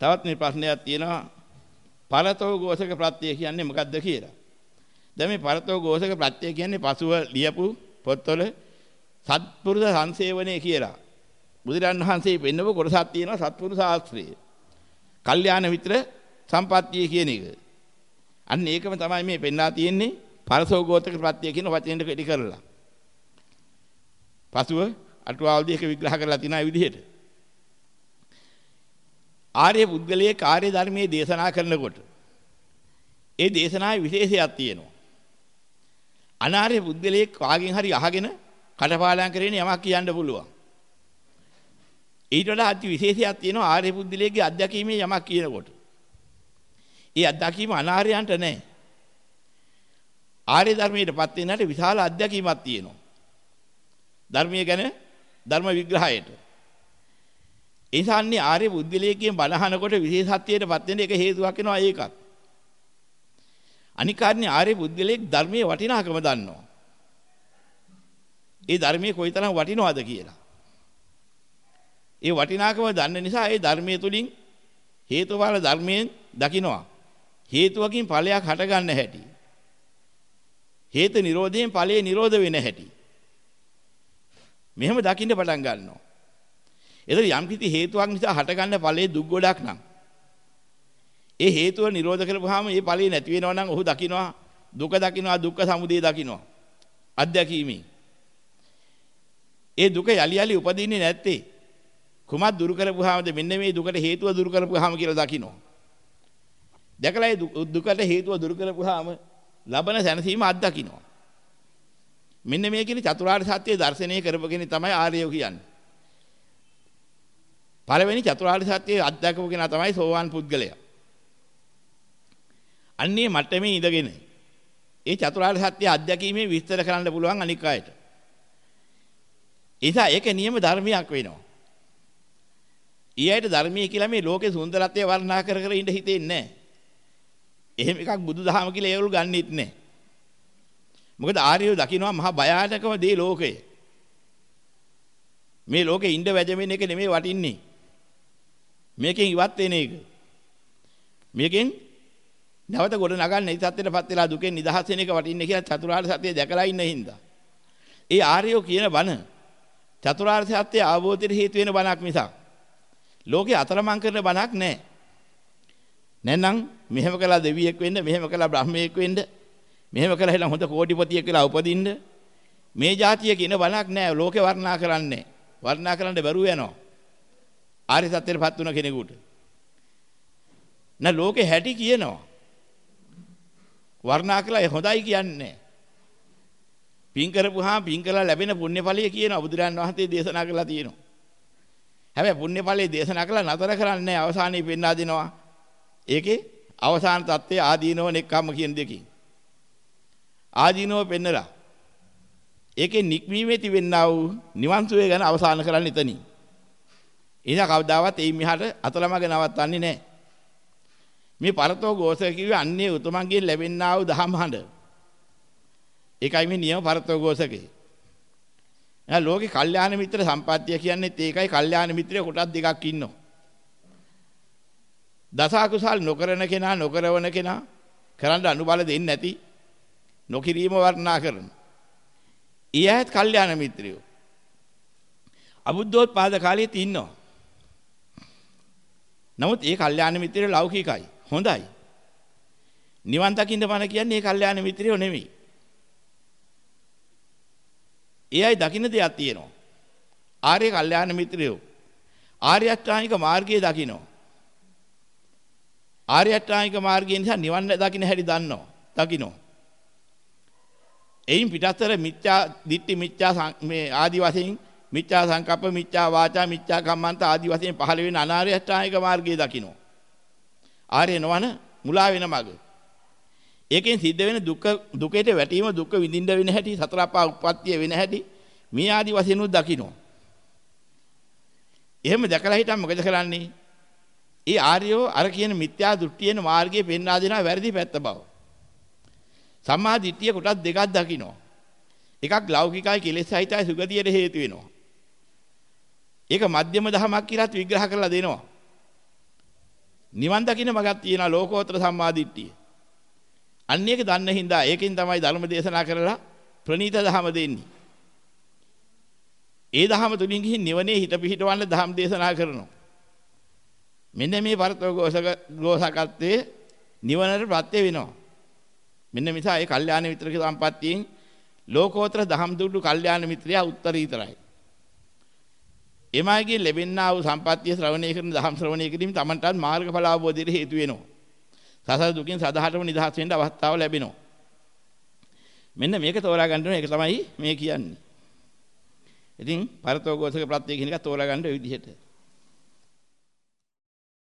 තවත් මේ ප්‍රශ්නයක් තියෙනවා පරතෝ ගෝසක ප්‍රත්‍ය කියන්නේ මොකක්ද කියලා. දැන් මේ පරතෝ ගෝසක ප්‍රත්‍ය කියන්නේ පසුව ලියපු පොත්වල සත්පුරුෂ සංසේවනයේ කියලා. බුදුරන් වහන්සේ පෙන්නව කොටසක් තියෙනවා සත්පුරුෂ ශාස්ත්‍රය. කල්යාණ මිත්‍ර සම්පත්තිය කියන එක. අන්න ඒකම තමයි මේ පෙන්ලා තියෙන්නේ පරසෝ ගෝතක ප්‍රත්‍ය කියන වචනෙට කෙටි කරලා. පසුව අටුවාවල්දී එක විග්‍රහ කරලා තියෙන ඒ විදිහට. ආර්ය පුද්ගලයේ කාර්ය ධර්මයේ දේශනා කරනකොට ඒ දේශනාවේ විශේෂයක් තියෙනවා. අනාර්ය පුද්ගලයේ කාගෙන් හරි අහගෙන කටපාඩම් කරගෙන යමක් කියන්න පුළුවන්. ඊට වඩා අති විශේෂයක් තියෙනවා ආර්ය පුද්ගලයේ අධ්‍යක්ීමේ යමක් කියනකොට. ඒ අත්දැකීම අනාර්යයන්ට නැහැ. ආර්ය ධර්මයටපත් වෙන්නට විශාල අත්දැකීමක් තියෙනවා. ධර්මයේ ගැන ධර්ම විග්‍රහයට. ඒ සාන්නේ ආර්ය බුද්ධිලේකයෙන් බණහනකොට විශේෂත්වයටපත් වෙන එක හේතුවක් වෙනවා ඒකත්. අනිකාර්ණ්‍ය ආර්ය බුද්ධිලේක් ධර්මයේ වටිනාකම දන්නවා. ඒ ධර්මයේ කොයිතරම් වටිනවද කියලා. ඒ වටිනාකම දන්න නිසා ඒ ධර්මයේ තුලින් හේතුඵල ධර්මයෙන් දකින්නවා. හේතුවකින් ඵලයක් හටගන්න හැටි. හේතු නිරෝධයෙන් ඵලයේ නිරෝධ වෙන හැටි. මෙහෙම දකින්න පටන් ගන්නවා. එතන යම් කිසි හේතුවක් නිසා හටගන්න ඵලයේ දුක් ගොඩක් නම් ඒ හේතුව නිරෝධ කරපුවාම ඒ ඵලයේ නැති වෙනවා නම් ඔහු දකින්නවා දුක දකින්නවා දුක්ඛ සමුදය දකින්නවා. අධ්‍යක්ීමේ. ඒ දුක යලි යලි උපදින්නේ නැත්තේ කුමක් දුරු කරපුවාමද මෙන්න මේ දුකට හේතුව දුරු කරපුවාම කියලා දකින්නවා. දැකලා ඒ දුකට හේතුව දුරු කරපුවාම ලබන සැනසීම අත්දකින්නවා. මෙන්න මේ කියන චතුරාර්ය සත්‍ය දර්ශනය කරපගෙන තමයි ආර්යෝ කියන්නේ. පළවෙනි චතුරාර්ය සත්‍ය අත්දකපු කෙනා තමයි සෝවාන් පුද්ගලයා. අන්නේ මට්ටමේ ඉඳගෙන ඒ චතුරාර්ය සත්‍ය අත්දැකීමේ විස්තර කරන්න පුළුවන් අනික් අයට. ඒසා ඒක නියම ධර්මයක් වෙනවා. ඊයට ධර්මයේ කියලා මේ ලෝකේ සුන්දරත්වය වර්ණනා කර කර ඉඳ හිතෙන්නේ නැහැ. එහෙම එකක් බුදුදහම කියලා ඒගොල්ලෝ ගන්නෙත් නැහැ. මොකද ආර්යෝ දකින්නවා මහා භයානකම දේ ලෝකය. මේ ලෝකේ ඉඳ වැජෙමින් එක නෙමෙයි වටින්නේ. මේකෙන් ඉවත් වෙන එක. මේකෙන් නැවත ගොඩ නගන්න ඒ සත්‍යයටපත් වෙලා දුකෙන් නිදහස් වෙන එක වටින්නේ කියලා චතුරාර්ය සත්‍ය දැකලා ඉන්න හින්දා. ඒ ආර්යෝ කියන බණ චතුරාර්ය සත්‍ය අවබෝධයට හේතු වෙන බණක් මිසක් ලෝකේ අතරමං කරන බණක් නැහැ. නැත්නම් මෙහෙම කළා දෙවියෙක් වෙන්න, මෙහෙම කළා බ්‍රහ්මයෙක් වෙන්න, මෙහෙම කළා හිලා හොඳ කෝටිපතියෙක් කියලා උපදින්න මේ જાතිය කියන බලක් නැහැ. ලෝකේ වර්ණනා කරන්නේ. වර්ණනා කරන්න බැරුව යනවා. ආර්ය සත්‍යයටපත් වුණ කෙනෙකුට. නැ ලෝකේ හැටි කියනවා. වර්ණනා කළා හොඳයි කියන්නේ පින් කරපුවාම පින් කළා ලැබෙන පුණ්‍යඵලය කියනවා බුදුරන් වහන්සේ දේශනා කළා තියෙනවා. හැබැයි පුණ්‍යඵලයේ දේශනා කළා නතර කරන්නේ අවසානයේ පෙන්වා දෙනවා. ඒකේ අවසාන தත්ත්වය ආදීනව නෙක්ඛම්ම කියන දෙකකින්. ආදීනව පෙන්නලා ඒකේ නික්මීමේ තිබෙන්නා වූ නිවන් සුවය ගැන අවසාන කරන්න එතනින්. එහෙනම් කවදාවත් එයින් මෙහාට අතලමග නවත්තන්නේ නැහැ. මේ පරතෝ ගෝසක කිව්වේ අන්නේ උතුමන්ගෙන් ලැබෙන්නා වූ දහම් හඬ. ඒකයි මේ නියම පරතෝ ගෝසකේ. එහෙනම් ලෝකේ කල්යාණ මිත්‍ර සම්පත්තිය කියන්නේ ඒකයි කල්යාණ මිත්‍රය කොටස් දෙකක් ඉන්නවා. දස අකුසල් නොකරන කෙනා නොකරවන කෙනා කරන්න අනුබල දෙන්නේ නැති නොකිරීම වර්ණනා කරන. ඊයත් කල්යාණ මිත්‍රයෝ. අබුද්ධෝත්පාද කාලෙත් ඉන්නවා. නමුත් ඒ කල්යාණ මිත්‍රයෝ ලෞකිකයි. හොඳයි. නිවන් දකින්න බණ කියන්නේ ඒ කල්යාණ මිත්‍රයෝ නෙමෙයි. එයයි දකින්න දෙයක් තියෙනවා. ආර්ය කල්යාණ මිත්‍රයෝ ආර්ය අෂ්ටාංගික මාර්ගයේ දකින්නවා. ආර්ය අෂ්ටාංගික මාර්ගය නිසා නිවන් දකින්න හැටි දන්නවා. දකින්නවා. එයින් පිටතර මිත්‍යා දිට්ඨි මිත්‍යා මේ ආදි වශයෙන් මිත්‍යා සංකප්ප මිත්‍යා වාචා මිත්‍යා කම්මන්ත ආදි වශයෙන් පහළ වෙන අනාර්ය අෂ්ටාංගික මාර්ගය දකින්නවා. ආර්ය නොවන මුලා වෙන මඟ. ඒකෙන් සිද්ධ වෙන දුක දුකේට වැටීම දුක විඳින්න වෙන හැටි සතර අපා උප්පත්තිය වෙන හැටි මේ ආදි වශයෙන් උත් දකින්නවා. එහෙම දැකලා හිටන් මොකද කරන්නේ? ඒ ආර්යෝ අර කියන මිත්‍යා දෘෂ්ටියන මාර්ගයේ පෙන්වා දෙනවා වැරදි පැත්ත බව. සම්මා දිට්ඨිය කොටස් දෙකක් දකින්නවා. එකක් ලෞකිකයි කෙලෙස් සහිතයි සුගතියට හේතු වෙනවා. ඒක මධ්‍යම දහමක් කියලාත් විග්‍රහ කරලා දෙනවා. නිවන් දකින්න මගක් තියෙනවා ලෝකෝත්තර සම්මාදිට්ඨිය. අන්න ඒක දන්න හින්දා ඒකෙන් තමයි ධර්ම දේශනා කරලා ප්‍රණීත ධහම දෙන්නේ. ඒ ධහම තුලින් ගිහින් නිවනේ හිත පිහිටවන්න ධම් දේශනා කරනවා. මෙන්න මේ පරතෝ ගෝසක ගෝසකත්වයේ නිවනට ප්‍රත්‍ය වෙනවා. මෙන්න නිසා ඒ කල්යාණ මිත්‍රක සම්පත්තියෙන් ලෝකෝත්තර දහම් දුටු කල්යාණ මිත්‍රයා උත්තරීතරයි. එමාගේ ලැබෙන්නා වූ සම්පත්තිය ශ්‍රවණය කරන දහම් ශ්‍රවණය කිරීම තමන්ටත් මාර්ගඵල අවබෝධයට හේතු වෙනවා. සසර දුකින් සදාහටම නිදහස් වෙන්න අවස්ථාව ලැබෙනවා. මෙන්න මේක තෝරා ගන්න ඕනේ ඒක තමයි මේ කියන්නේ. ඉතින් පරතෝගෝසක ප්‍රත්‍ය කියන එක තෝරා ගන්න ඔය විදිහට.